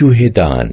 چوہے دان